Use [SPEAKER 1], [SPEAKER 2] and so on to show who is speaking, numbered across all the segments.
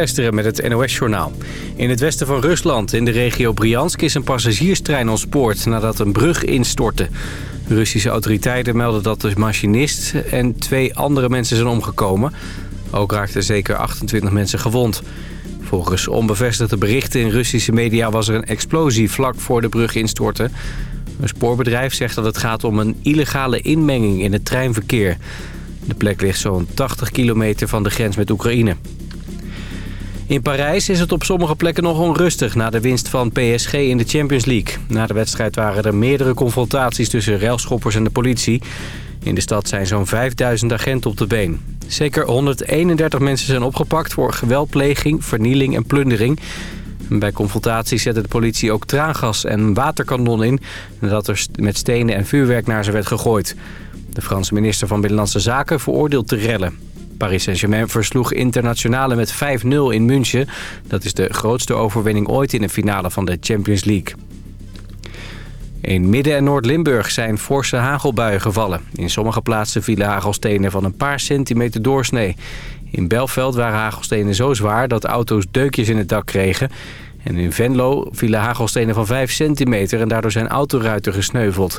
[SPEAKER 1] Gisteren met het NOS-journaal. In het westen van Rusland, in de regio Briansk, is een passagierstrein ontspoord nadat een brug instortte. Russische autoriteiten melden dat de machinist en twee andere mensen zijn omgekomen. Ook raakten zeker 28 mensen gewond. Volgens onbevestigde berichten in Russische media was er een explosie vlak voor de brug instortte. Een spoorbedrijf zegt dat het gaat om een illegale inmenging in het treinverkeer. De plek ligt zo'n 80 kilometer van de grens met Oekraïne. In Parijs is het op sommige plekken nog onrustig na de winst van PSG in de Champions League. Na de wedstrijd waren er meerdere confrontaties tussen railschoppers en de politie. In de stad zijn zo'n 5000 agenten op de been. Zeker 131 mensen zijn opgepakt voor geweldpleging, vernieling en plundering. Bij confrontaties zette de politie ook traangas en waterkanon in... nadat er met stenen en vuurwerk naar ze werd gegooid. De Franse minister van Binnenlandse Zaken veroordeelt de rellen. Paris Saint-Germain versloeg internationale met 5-0 in München. Dat is de grootste overwinning ooit in een finale van de Champions League. In Midden- en Noord-Limburg zijn forse hagelbuien gevallen. In sommige plaatsen vielen hagelstenen van een paar centimeter doorsnee. In Belveld waren hagelstenen zo zwaar dat auto's deukjes in het dak kregen. En in Venlo vielen hagelstenen van 5 centimeter en daardoor zijn autoruiten gesneuveld.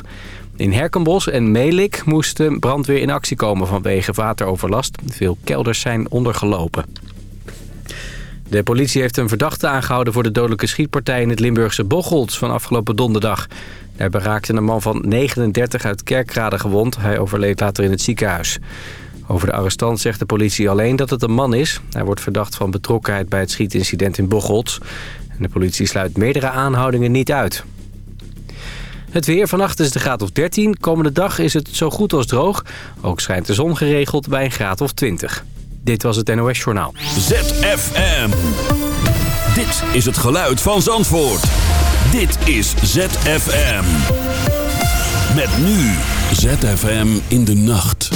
[SPEAKER 1] In Herkenbos en Melik moest de brandweer in actie komen vanwege wateroverlast. Veel kelders zijn ondergelopen. De politie heeft een verdachte aangehouden voor de dodelijke schietpartij in het Limburgse Bocholt van afgelopen donderdag. Daarbij raakte een man van 39 uit Kerkrade gewond. Hij overleed later in het ziekenhuis. Over de arrestant zegt de politie alleen dat het een man is. Hij wordt verdacht van betrokkenheid bij het schietincident in Bocholt. En de politie sluit meerdere aanhoudingen niet uit. Het weer vannacht is de graad of 13. Komende dag is het zo goed als droog. Ook schijnt de zon geregeld bij een graad of 20. Dit was het NOS Journaal.
[SPEAKER 2] ZFM. Dit is het geluid van Zandvoort. Dit is ZFM. Met nu ZFM in de nacht.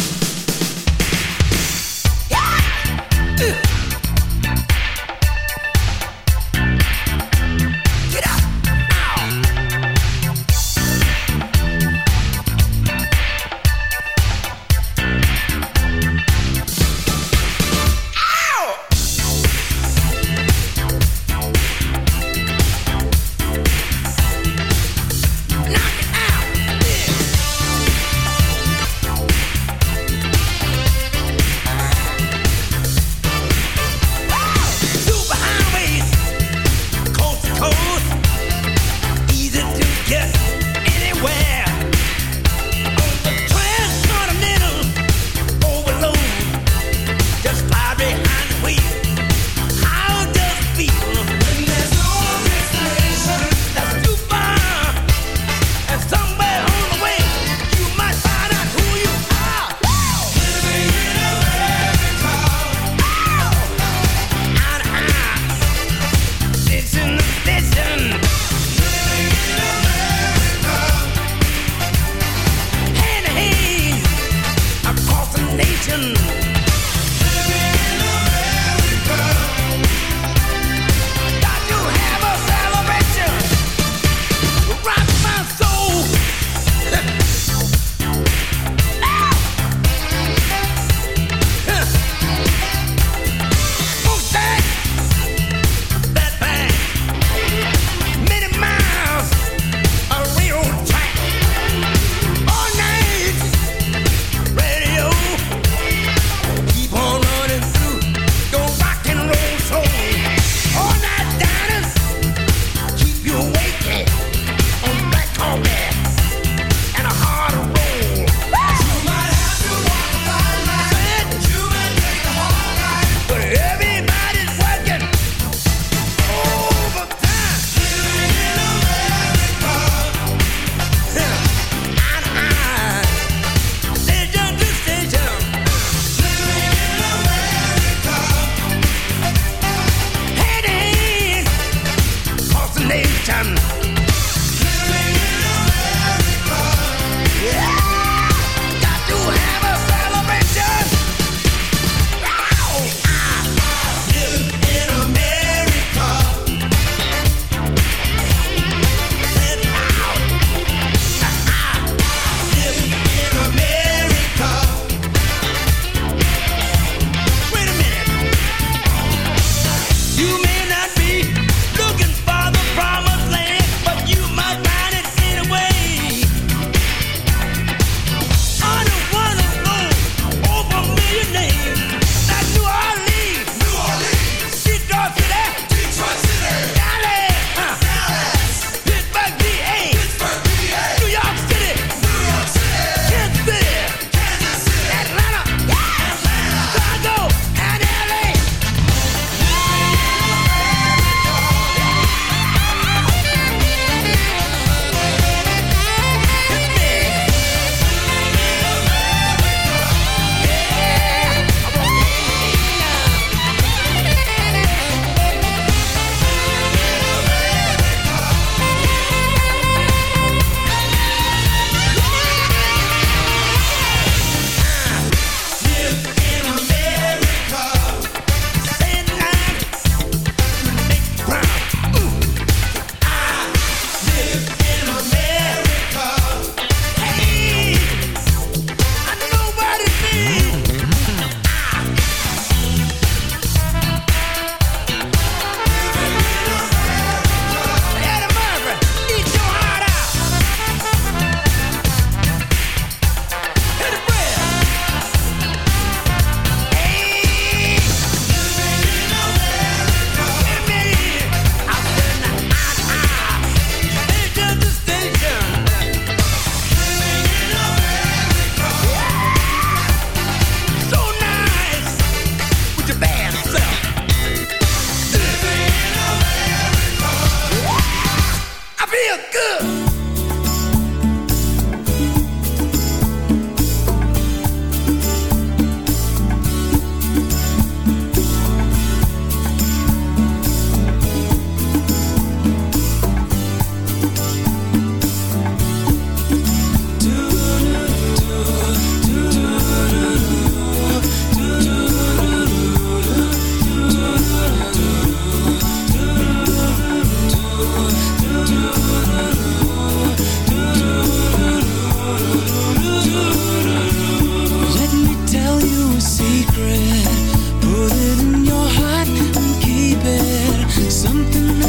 [SPEAKER 3] Everything is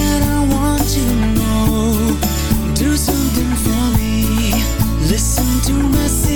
[SPEAKER 3] white.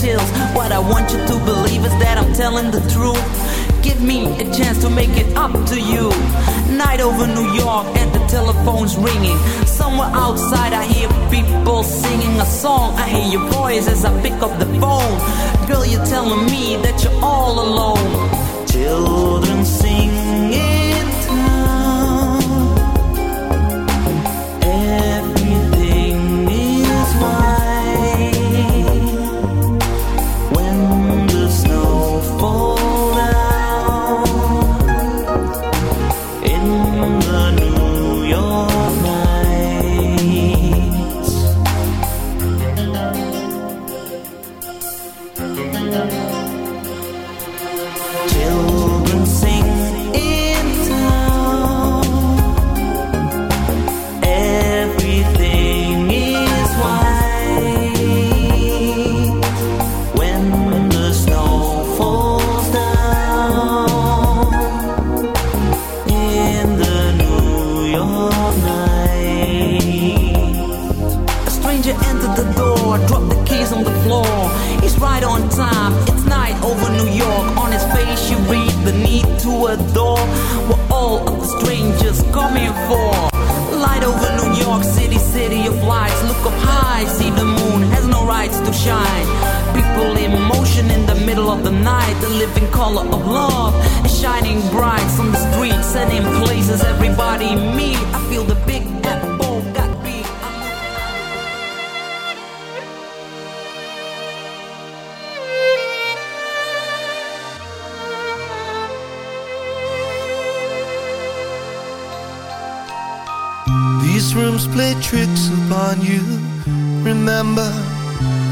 [SPEAKER 4] Fairy. What I want you to believe is that I'm telling the truth. Give me a chance to make it up to you. Night over New York and the telephone's ringing. Somewhere outside I hear people singing a song. I hear your voice as I pick up the phone. Girl, you're telling me that you're all alone. Children sunshine. People in motion in the middle of the night, the living color of love is shining bright on the streets and in places everybody meet. I feel the big apple big. These rooms play tricks upon you. Remember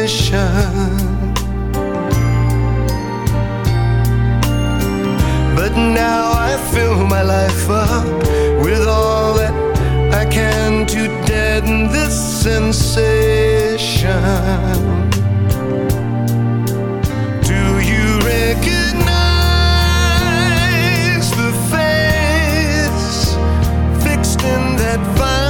[SPEAKER 5] condition. But now I fill my life up with all that I can to deaden this sensation. Do you recognize the face fixed in that vine?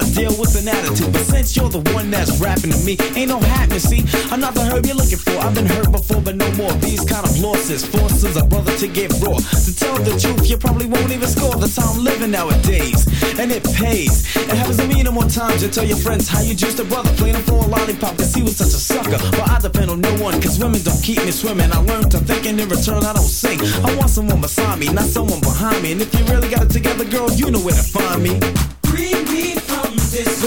[SPEAKER 5] To deal with an attitude. But since you're the one that's rapping to me, ain't no happening.
[SPEAKER 2] See, I'm not the herb you're looking for. I've been hurt before, but no more. These kind of
[SPEAKER 6] losses forces a brother to get raw. To tell the truth, you probably won't even score. the time living nowadays, and it pays. It happens to me no more times. You tell your friends how you just a brother, playing for a lollipop, cause he was such a sucker. But I depend on no one, cause women don't keep me swimming. I learned to think, and in return, I don't sing. I want someone beside me, not someone behind me. And if you really got it together, girl, you know where to find me.
[SPEAKER 7] Free me from this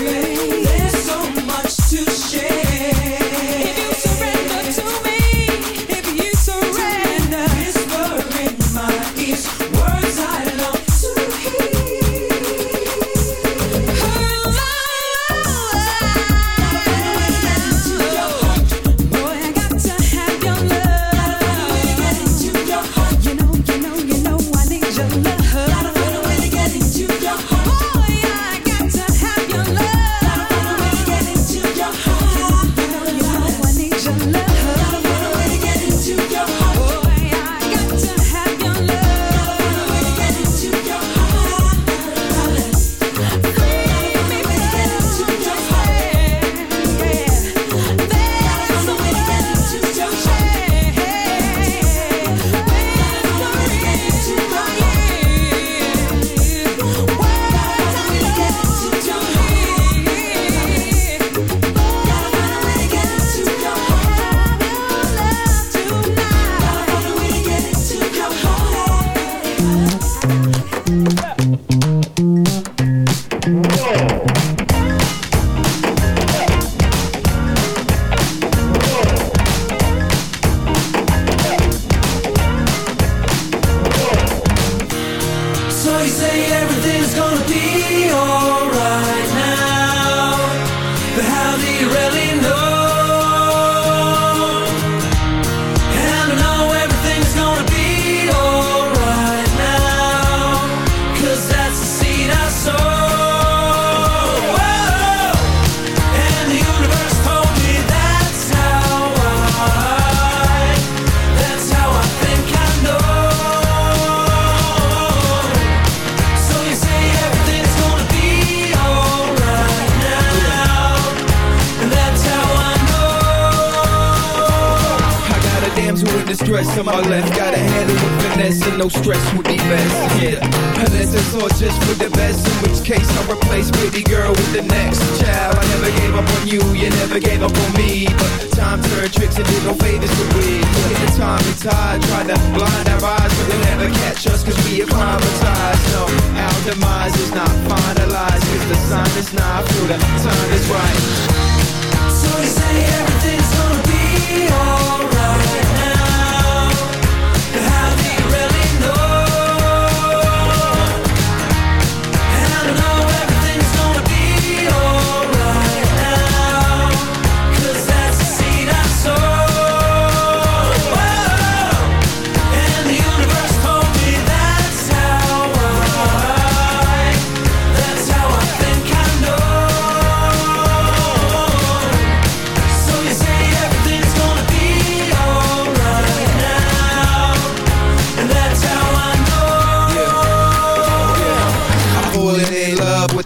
[SPEAKER 8] stress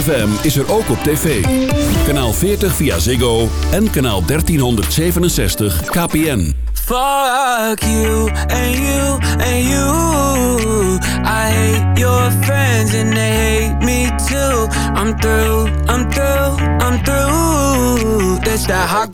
[SPEAKER 2] ZFM is er ook op tv. Kanaal 40 via Ziggo en kanaal 1367 KPN.
[SPEAKER 9] Fuck you and you and you. I hate your friends and they hate me too. I'm through, I'm through, I'm through. This that hot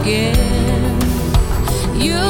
[SPEAKER 10] again. You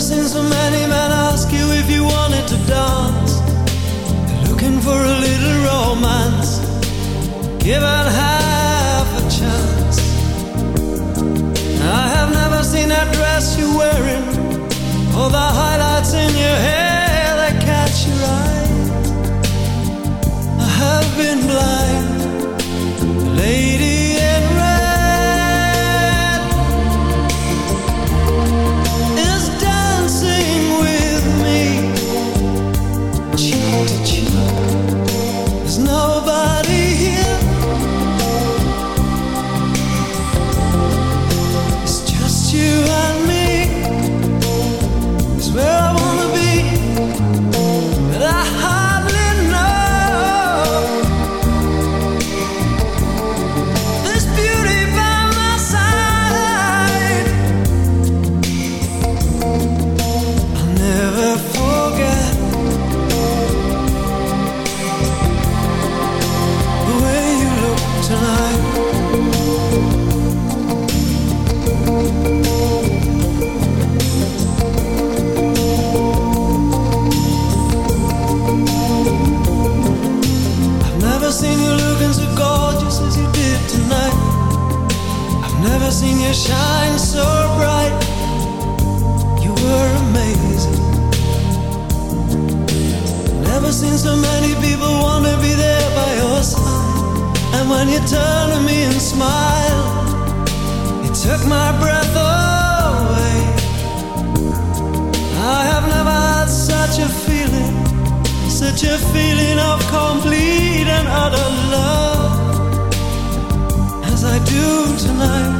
[SPEAKER 11] seen so many men ask you if you wanted to dance. Looking for a little romance, given half a chance. I have never seen that dress you're wearing, or the highlights in your hair that catch your eye. I have been blind. A feeling of complete and utter love as I do tonight.